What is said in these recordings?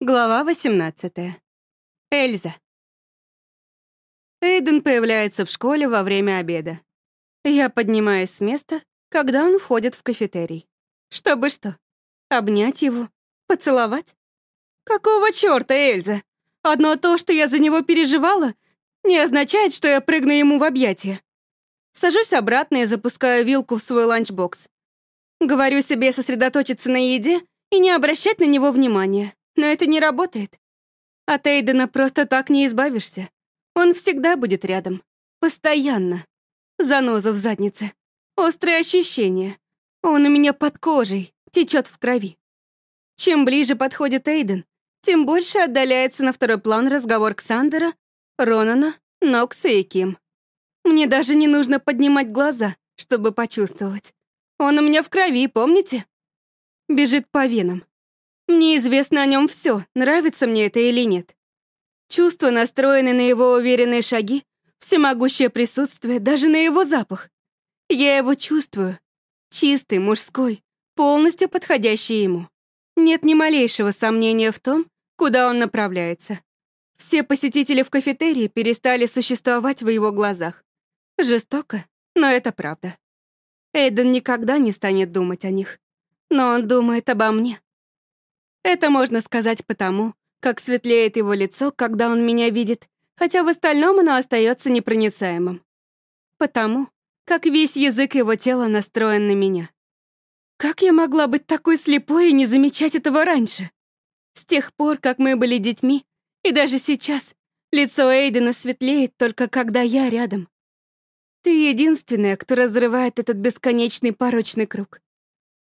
Глава 18. Эльза. Эйден появляется в школе во время обеда. Я поднимаюсь с места, когда он входит в кафетерий. Чтобы что? Обнять его? Поцеловать? Какого чёрта, Эльза? Одно то, что я за него переживала, не означает, что я прыгну ему в объятия. Сажусь обратно и запускаю вилку в свой ланчбокс. Говорю себе сосредоточиться на еде и не обращать на него внимания. Но это не работает. От Эйдена просто так не избавишься. Он всегда будет рядом. Постоянно. Заноза в заднице. Острые ощущения. Он у меня под кожей, течет в крови. Чем ближе подходит Эйден, тем больше отдаляется на второй план разговор Ксандера, Ронана, Нокса и Ким. Мне даже не нужно поднимать глаза, чтобы почувствовать. Он у меня в крови, помните? Бежит по венам. Мне известно о нем все, нравится мне это или нет. Чувства настроены на его уверенные шаги, всемогущее присутствие, даже на его запах. Я его чувствую. Чистый, мужской, полностью подходящий ему. Нет ни малейшего сомнения в том, куда он направляется. Все посетители в кафетерии перестали существовать в его глазах. Жестоко, но это правда. Эйден никогда не станет думать о Это можно сказать потому, как светлеет его лицо, когда он меня видит, хотя в остальном оно остается непроницаемым. Потому, как весь язык его тела настроен на меня. Как я могла быть такой слепой и не замечать этого раньше? С тех пор, как мы были детьми, и даже сейчас, лицо Эйдена светлеет только когда я рядом. Ты единственная, кто разрывает этот бесконечный порочный круг.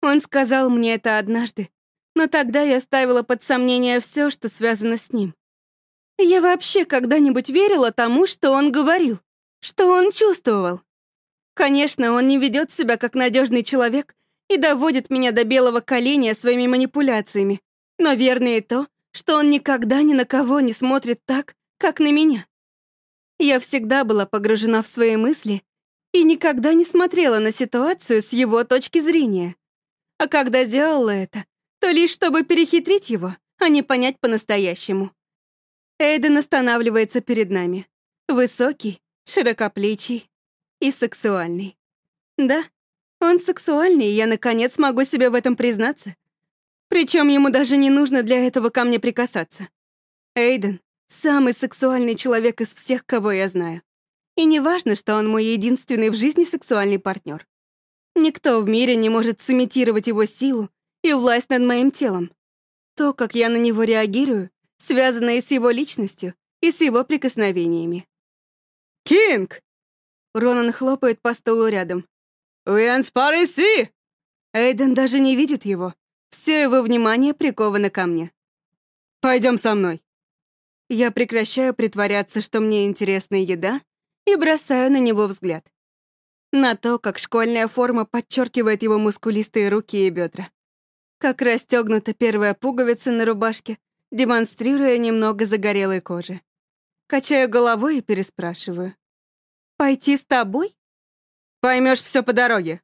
Он сказал мне это однажды, но тогда я ставила под сомнение все, что связано с ним. Я вообще когда-нибудь верила тому, что он говорил, что он чувствовал. Конечно, он не ведет себя как надежный человек и доводит меня до белого коленя своими манипуляциями, но верно и то, что он никогда ни на кого не смотрит так, как на меня. Я всегда была погружена в свои мысли и никогда не смотрела на ситуацию с его точки зрения. А когда делала это, то лишь чтобы перехитрить его, а не понять по-настоящему. Эйден останавливается перед нами. Высокий, широкоплечий и сексуальный. Да, он сексуальный, и я наконец могу себе в этом признаться. Причем ему даже не нужно для этого ко мне прикасаться. Эйден — самый сексуальный человек из всех, кого я знаю. И не важно, что он мой единственный в жизни сексуальный партнер. и власть над моим телом. То, как я на него реагирую, связано и с его личностью, и с его прикосновениями. «Кинг!» Ронан хлопает по столу рядом. «Уэнс Париси!» Эйден даже не видит его. Все его внимание приковано ко мне. «Пойдем со мной!» Я прекращаю притворяться, что мне интересна еда, и бросаю на него взгляд. На то, как школьная форма подчеркивает его мускулистые руки и бедра. как расстегнута первая пуговица на рубашке, демонстрируя немного загорелой кожи. Качаю головой и переспрашиваю. «Пойти с тобой?» Поймешь все по дороге».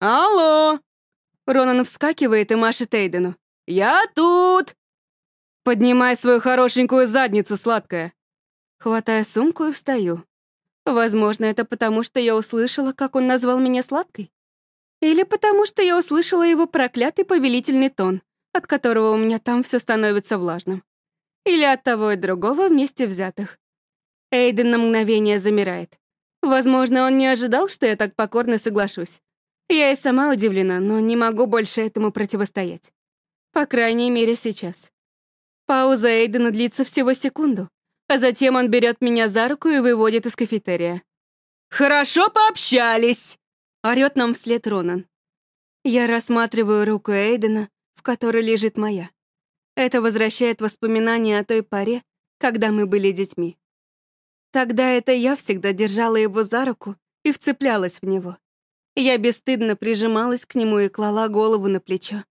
«Алло!» Ронан вскакивает и машет Эйдену. «Я тут!» «Поднимай свою хорошенькую задницу, сладкая!» Хватаю сумку и встаю. Возможно, это потому, что я услышала, как он назвал меня сладкой. Или потому что я услышала его проклятый повелительный тон, от которого у меня там все становится влажным. Или от того и другого вместе взятых. Эйден на мгновение замирает. Возможно, он не ожидал, что я так покорно соглашусь. Я и сама удивлена, но не могу больше этому противостоять. По крайней мере, сейчас. Пауза Эйдена длится всего секунду, а затем он берет меня за руку и выводит из кафетерия. «Хорошо пообщались!» Орёт нам вслед Ронан. Я рассматриваю руку Эйдена, в которой лежит моя. Это возвращает воспоминания о той паре, когда мы были детьми. Тогда это я всегда держала его за руку и вцеплялась в него. Я бесстыдно прижималась к нему и клала голову на плечо.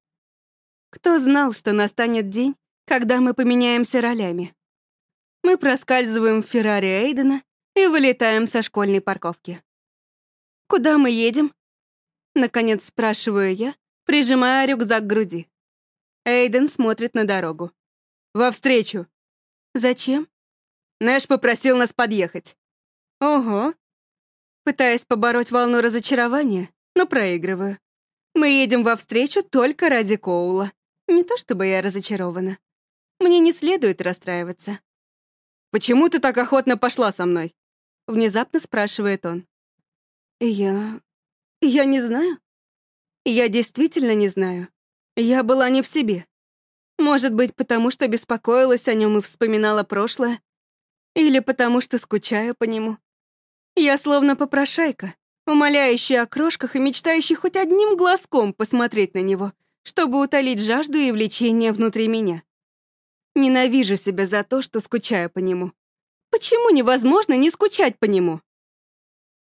Кто знал, что настанет день, когда мы поменяемся ролями? Мы проскальзываем в Феррари Эйдена и вылетаем со школьной парковки. «Куда мы едем?» Наконец спрашиваю я, прижимая рюкзак к груди. Эйден смотрит на дорогу. Во встречу. Зачем? Нэш попросил нас подъехать. Ого. Пытаясь побороть волну разочарования, но проигрываю. Мы едем во встречу только ради Коула. Не то чтобы я разочарована. Мне не следует расстраиваться. «Почему ты так охотно пошла со мной?» Внезапно спрашивает он. Я... я не знаю. Я действительно не знаю. Я была не в себе. Может быть, потому что беспокоилась о нем и вспоминала прошлое? Или потому что скучаю по нему? Я словно попрошайка, умоляющая о крошках и мечтающая хоть одним глазком посмотреть на него, чтобы утолить жажду и влечение внутри меня. Ненавижу себя за то, что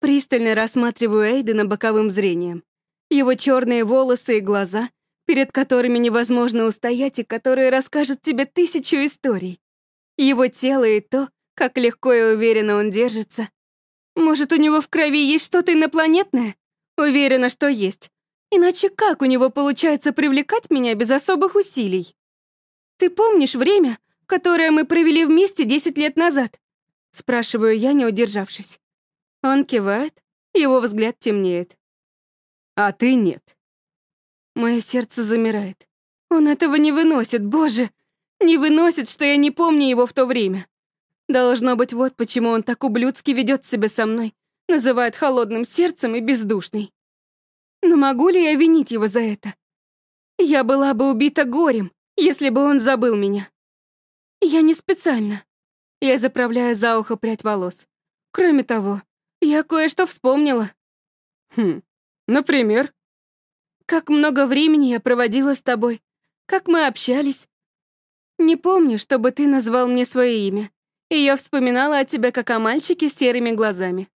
скучаю по нему. Почему невозможно не скучать по нему? Пристально рассматриваю Эйдена боковым зрением. Его черные волосы и глаза, перед которыми невозможно устоять и которые расскажут тебе тысячу историй. Его тело и то, как легко и уверенно он держится. Может, у него в крови есть что-то инопланетное? Уверена, Он кивает, его взгляд темнеет. «А ты нет». Мое сердце замирает. Он этого не выносит, боже! Не выносит, что я не помню его в то время. Должно быть, вот почему он так ублюдски ведет себя со мной, называет холодным сердцем и бездушный. Но могу ли я винить его за это? Я была бы убита горем, если бы он забыл меня. Я не специально. Я заправляю за ухо прядь волос. Кроме того, я кое-что вспомнила. Хм, например? Как много времени я проводила с тобой. Как мы общались. Не помню, чтобы ты назвал мне свое имя. И я вспоминала о тебе как о мальчике с серыми глазами.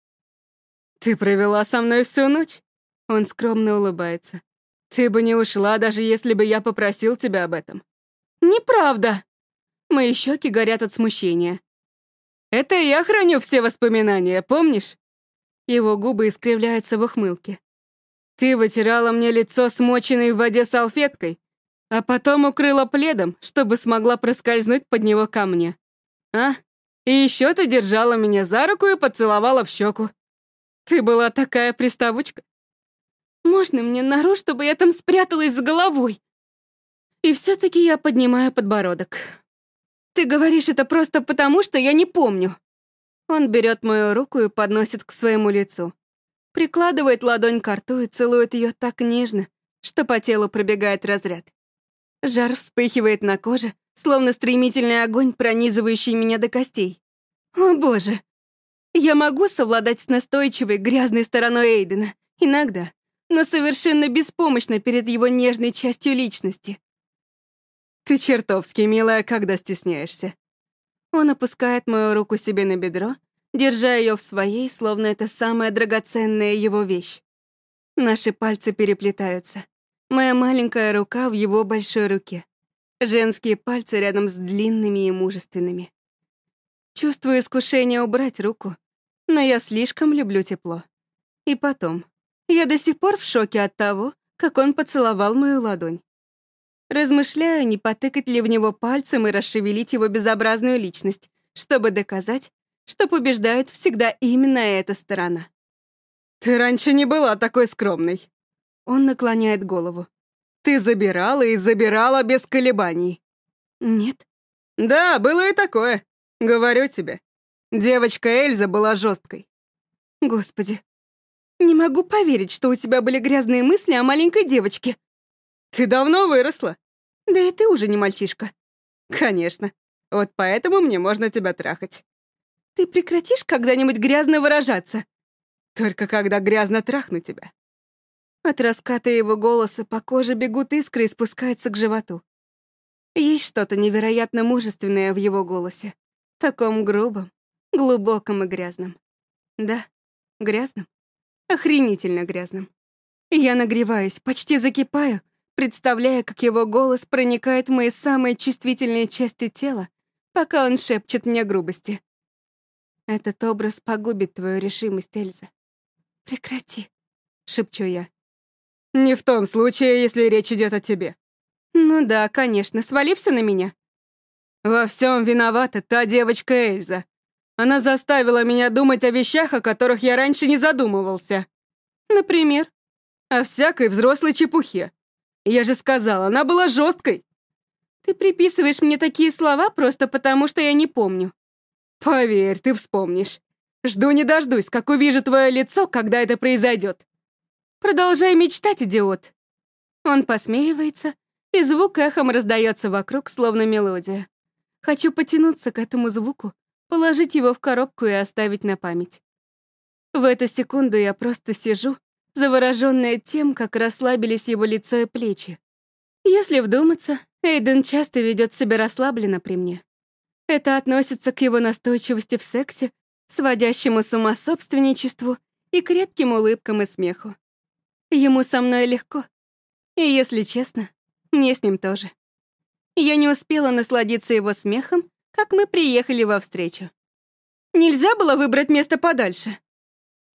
«Ты провела со мной всю ночь?» Он скромно улыбается. «Ты бы не ушла, даже если бы я попросил тебя об этом». «Неправда!» Мои щеки горят от смущения. «Это я храню все воспоминания, помнишь? Его губы искривляются в ухмылке. «Ты вытирала мне лицо смоченной в воде салфеткой, а потом укрыла пледом, чтобы смогла проскользнуть под него ко мне. А? И еще ты держала меня за руку и поцеловала в щеку. Ты была такая приставочка. Можно мне нору, чтобы я там спряталась с головой?» И все-таки я поднимаю подбородок. «Ты говоришь это просто потому, что я не помню». Он берет мою руку и подносит к своему лицу. Прикладывает ладонь к рту и целует ее так нежно, что по телу пробегает разряд. Жар вспыхивает на коже, словно стремительный огонь, пронизывающий меня до костей. О боже! Я могу совладать с настойчивой, грязной стороной Эйдена, иногда, но совершенно беспомощно перед его нежной частью личности. «Ты чертовски милая, когда стесняешься», Он опускает мою руку себе на бедро, держа ее в своей, словно это самая драгоценная его вещь. Наши пальцы переплетаются. Моя маленькая рука в его большой руке. Женские пальцы рядом с длинными и мужественными. Чувствую искушение убрать руку, но я слишком люблю тепло. И потом, я до сих пор в шоке от того, как он поцеловал мою ладонь. Размышляю, не потыкать ли в него пальцем и расшевелить его безобразную личность, чтобы доказать, что побеждает всегда именно эта сторона. «Ты раньше не была такой скромной». Он наклоняет голову. «Ты забирала и забирала без колебаний». «Нет». «Да, было и такое. Говорю тебе. Девочка Эльза была жесткой». «Господи, не могу поверить, что у тебя были грязные мысли о маленькой девочке». Ты давно выросла. Да и ты уже не мальчишка. Конечно. Вот поэтому мне можно тебя трахать. Ты прекратишь когда-нибудь грязно выражаться? Только когда грязно трахну тебя. От раската его голоса по коже бегут искры и спускаются к животу. Есть что-то невероятно мужественное в его голосе. Таком грубом, глубоком и грязном. Да, грязном. Охренительно грязном. Я нагреваюсь, почти закипаю, представляя, как его голос проникает в мои самые чувствительные части тела, пока он шепчет мне грубости. Этот образ погубит твою решимость, Эльза. Прекрати, шепчу я. Не в том случае, если речь идет о тебе. Ну да, конечно, свали все на меня. Во всем виновата завороженная тем, как расслабились его лицо и плечи. Если вдуматься, Эйден часто ведет себя расслабленно при мне. Это относится к его настойчивости в сексе, сводящему с ума собственничеству и к редким улыбкам и смеху. Ему со мной легко. И, если честно, мне с ним тоже. Я не успела насладиться его смехом, как мы приехали во встречу. «Нельзя было выбрать место подальше?»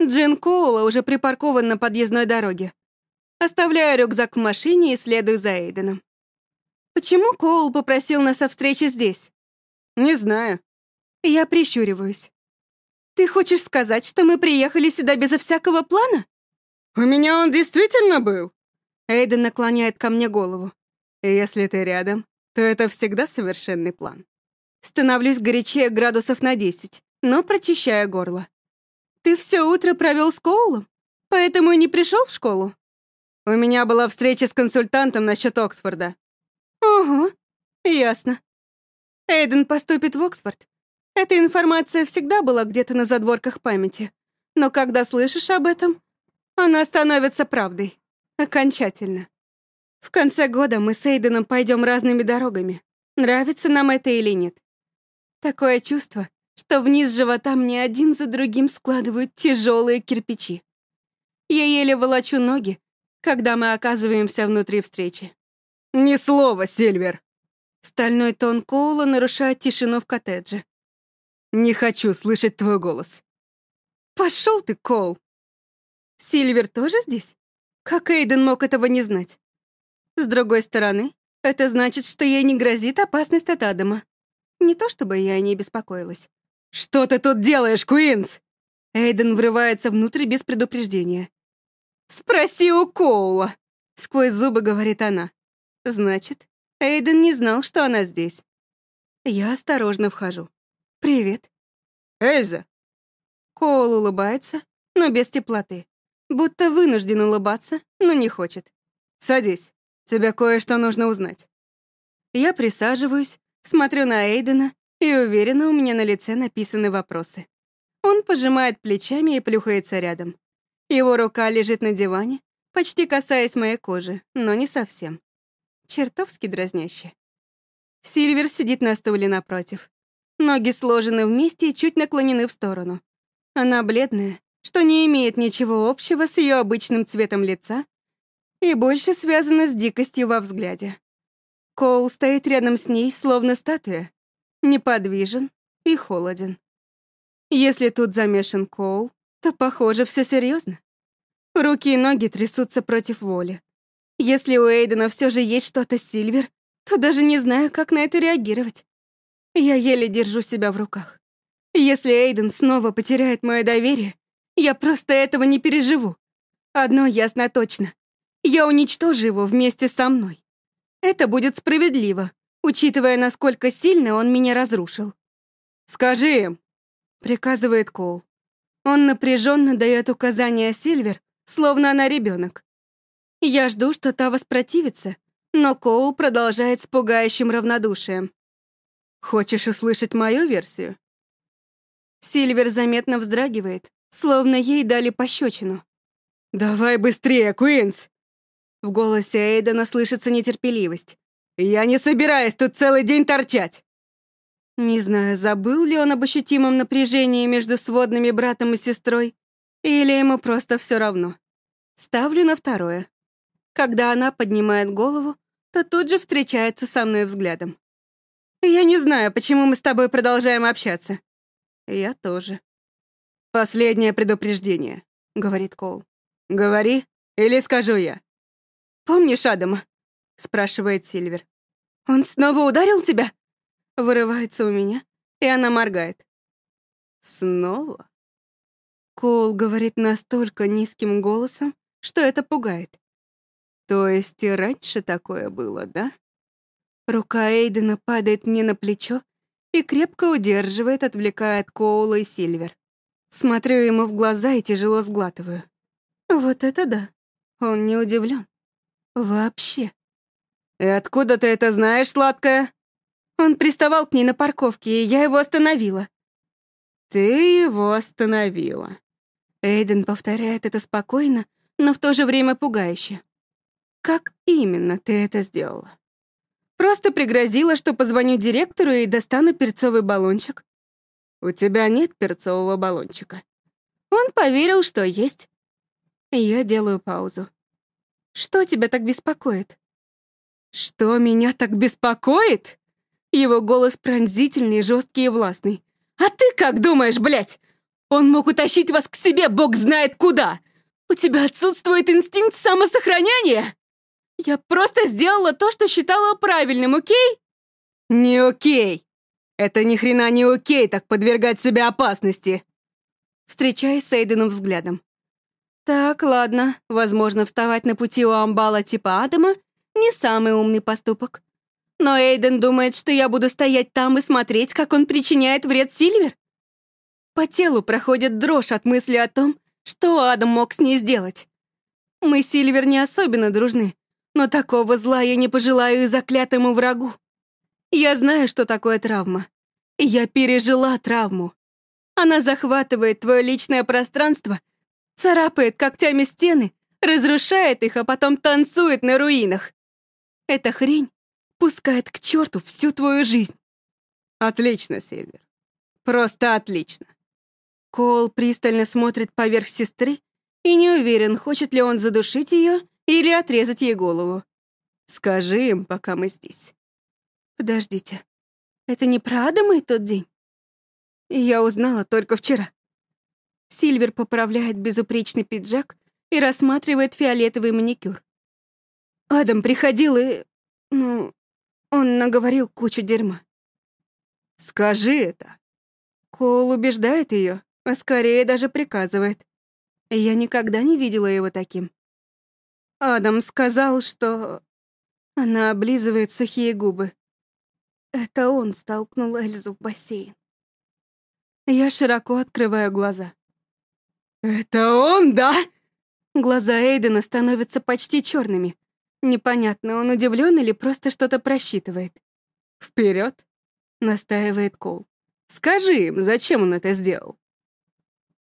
Джин Коула уже припаркован на подъездной дороге. Оставляю рюкзак в машине и следую за Эйденом. Почему Коул попросил нас о встрече здесь? Не знаю. Я прищуриваюсь. Ты хочешь сказать, что мы приехали сюда безо Ты все утро провел с Коулом, поэтому и не пришел в школу? У меня была встреча с консультантом насчет Оксфорда. Ого, ясно. Эйден поступит в Оксфорд. Эта информация всегда была где-то на задворках памяти. Но когда слышишь об этом, она становится правдой. Окончательно. В конце года мы с Эйденом пойдем разными дорогами. Нравится нам это или нет. Такое чувство, что вниз живота мне один за другим складывают тяжелые кирпичи. Я еле волочу ноги, когда мы оказываемся внутри встречи. «Ни слова, Сильвер!» Стальной тон Коула нарушает тишину в коттедже. «Не хочу слышать твой голос». «Пошел ты, Коул!» «Сильвер тоже здесь? Как Эйден мог этого не знать?» С другой стороны, это значит, что ей не грозит опасность от Адама. Не то чтобы я о ней беспокоилась. «Что ты тут делаешь, Куинс?» Эйден врывается внутрь без предупреждения. «Спроси у Коула», — сквозь зубы говорит она. «Значит, Эйден не знал, что она здесь». Я осторожно вхожу. «Привет». «Эльза». Коул улыбается, но без теплоты. Будто вынужден улыбаться, но не хочет. «Садись». Тебе кое-что нужно узнать». Я присаживаюсь, смотрю на Эйдена, и уверена, у меня на лице написаны вопросы. Он пожимает плечами и плюхается рядом. Его рука лежит на диване, почти касаясь моей кожи, но не совсем. Чертовски дразняще. Сильвер сидит на стуле напротив. Ноги сложены вместе и чуть наклонены в сторону. Она бледная, что не имеет ничего общего с ее обычным цветом лица и больше связано с дикостью во взгляде. Коул стоит рядом с ней, словно статуя, неподвижен и холоден. Если тут замешан Коул, то, похоже, все серьезно. Руки и ноги трясутся против воли. Если у Эйдена все же есть что-то Сильвер, то даже не знаю, Учитывая, насколько сильно он меня разрушил. «Скажи им!» — приказывает Коул. Он напряженно дает указания Сильвер, словно она ребенок. Я жду, что та воспротивится, но Коул продолжает с пугающим равнодушием. «Хочешь услышать мою версию?» Сильвер заметно вздрагивает, словно ей дали пощечину. «Давай быстрее, Куинс!» В голосе Эйдена слышится нетерпеливость. «Я не собираюсь тут целый день торчать!» Не знаю, забыл ли он об ощутимом напряжении между сводными братом и сестрой, или ему просто все равно. Ставлю на второе. Когда она поднимает голову, то тут же встречается со мной взглядом. «Я не знаю, почему мы с тобой продолжаем общаться». «Я тоже». «Последнее предупреждение», — говорит Коул. «Говори, или скажу я». «Помнишь Адама?» — спрашивает Сильвер. «Он снова ударил тебя?» Вырывается у меня, и она моргает. Снова? Коул говорит настолько низким голосом, что это пугает. То есть и раньше такое было, да? Рука Эйдена падает мне на плечо и крепко удерживает, отвлекая от Коула и Сильвер. Смотрю ему в глаза и тяжело сглатываю. Вот это да. Он не удивлен. Вообще. «И откуда ты это знаешь, сладкая?» Он приставал к ней на парковке, и я его остановила. «Ты его остановила». Эйден повторяет это спокойно, но в то же время пугающе. «Как именно ты это сделала?» «Просто пригрозила, что позвоню директору и достану перцовый баллончик». «У тебя нет перцового баллончика?» Он поверил, что есть. Я делаю паузу. «Что тебя так беспокоит?» «Что меня так беспокоит?» Его голос пронзительный, жесткий и властный. «А ты как думаешь, блядь? Он мог утащить вас к себе, бог знает куда! У тебя отсутствует инстинкт самосохранения? Я просто сделала то, что считала правильным, окей?» «Не окей! Это ни хрена не окей, так подвергать себя опасности!» Встречаясь с Эйденом взглядом. «Так, ладно, возможно, вставать на пути у амбала типа Адама — не самый умный поступок. Но Эйден думает, что я буду стоять там и смотреть, как он причиняет вред Сильвер. По телу проходит дрожь от мысли о том, что Адам мог с ней сделать. Мы с Сильвер не особенно дружны, но такого зла я не пожелаю и заклятому врагу. Я Адам приходил и... Ну, он наговорил кучу дерьма. «Скажи это!» Коул убеждает ее, а скорее даже приказывает. Я никогда не видела его таким. Адам сказал, что... Она облизывает сухие губы. Это он столкнул Эльзу в бассейн. Я широко открываю глаза. «Это он, да?» Глаза Эйдена становятся почти черными. Непонятно, он удивлен или просто что-то просчитывает. Вперед, настаивает Коул. Скажи им, зачем он это сделал?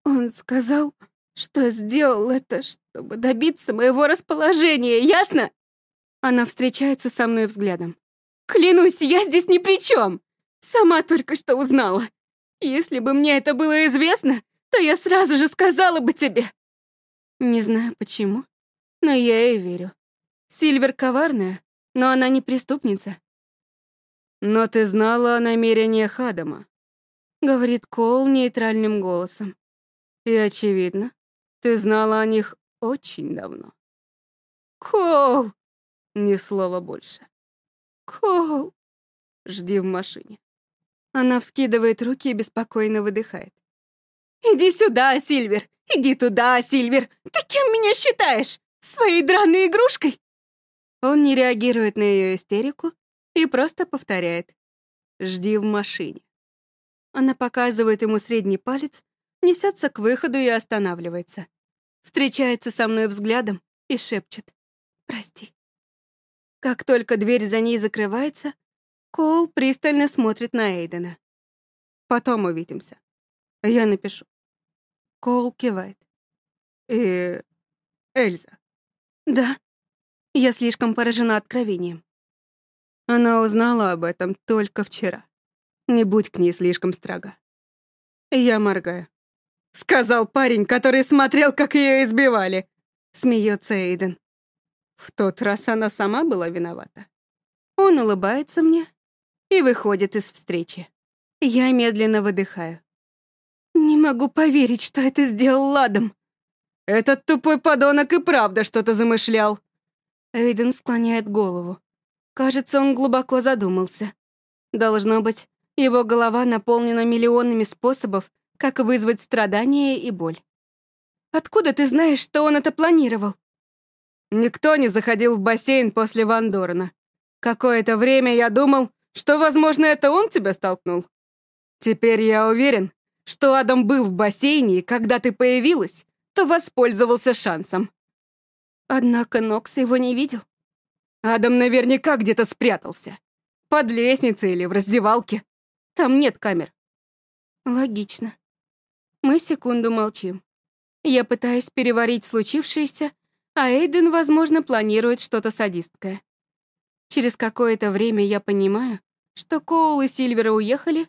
Он сказал, что сделал это, чтобы добиться моего расположения, ясно? Она встречается со мной взглядом. Клянусь, я здесь ни при чем. Сама только что узнала. Если бы мне это было известно, то я сразу же сказала бы тебе. Не знаю почему, но я ей верю. Сильвер коварная, но она не преступница. «Но ты знала о намерениях Адама», — говорит Коул нейтральным голосом. «И, очевидно, Он не реагирует на ее истерику и просто повторяет «Жди в машине». Она показывает ему средний палец, несется к выходу и останавливается. Встречается со мной взглядом и шепчет «Прости». Как только дверь за ней закрывается, Коул пристально смотрит на Эйдена. «Потом увидимся. Я напишу». Коул кивает. «И... Эльза?» «Да». Я слишком поражена откровением. Она узнала об этом только вчера. Не будь к ней слишком строга. Я моргаю. Сказал парень, который смотрел, как ее избивали. Смеется Эйден. В тот раз она сама была виновата. Он улыбается мне и выходит из встречи. Я медленно выдыхаю. Не могу поверить, что это сделал Ладом. Этот тупой подонок и правда что-то замышлял. Эйден склоняет голову. Кажется, он глубоко задумался. Должно быть, его голова наполнена миллионами способов, как вызвать страдания и боль. «Откуда ты знаешь, что он это планировал?» Никто не заходил в бассейн после Ван Дорна. Какое-то время я думал, что, возможно, это он тебя столкнул. Теперь я уверен, что Адам был в бассейне, и когда ты появилась, то воспользовался шансом. Однако Нокс его не видел. Адам наверняка где-то спрятался. Под лестницей или в раздевалке. Там нет камер. Логично. Мы секунду молчим. Я пытаюсь переварить случившееся, а Эйден, возможно, планирует что-то садистское. Через какое-то время я понимаю, что Коул и Сильвера уехали,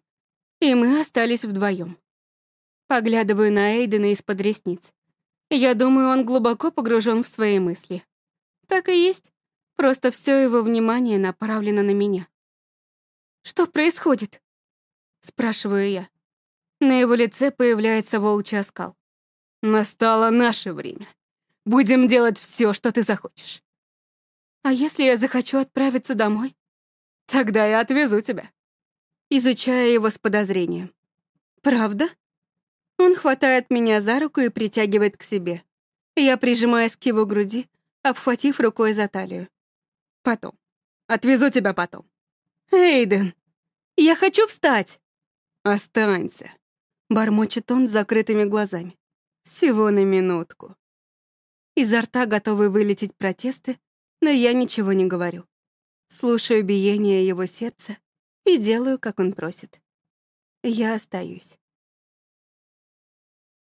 и мы остались вдвоем. Поглядываю на Эйдена из-под ресниц. Я думаю, он глубоко погружен в свои мысли. Так и есть. Просто все его внимание направлено на меня. «Что происходит?» — спрашиваю я. На его лице появляется волчий оскал. «Настало наше время. Будем делать все, что ты захочешь. А если я захочу отправиться домой? Тогда я отвезу тебя. Изучая его с подозрением. Правда? Он хватает меня за руку и притягивает к себе. Я прижимаюсь к его груди, обхватив рукой за талию. Потом. Отвезу тебя потом. Эйден, я хочу встать. Останься. Бормочет он с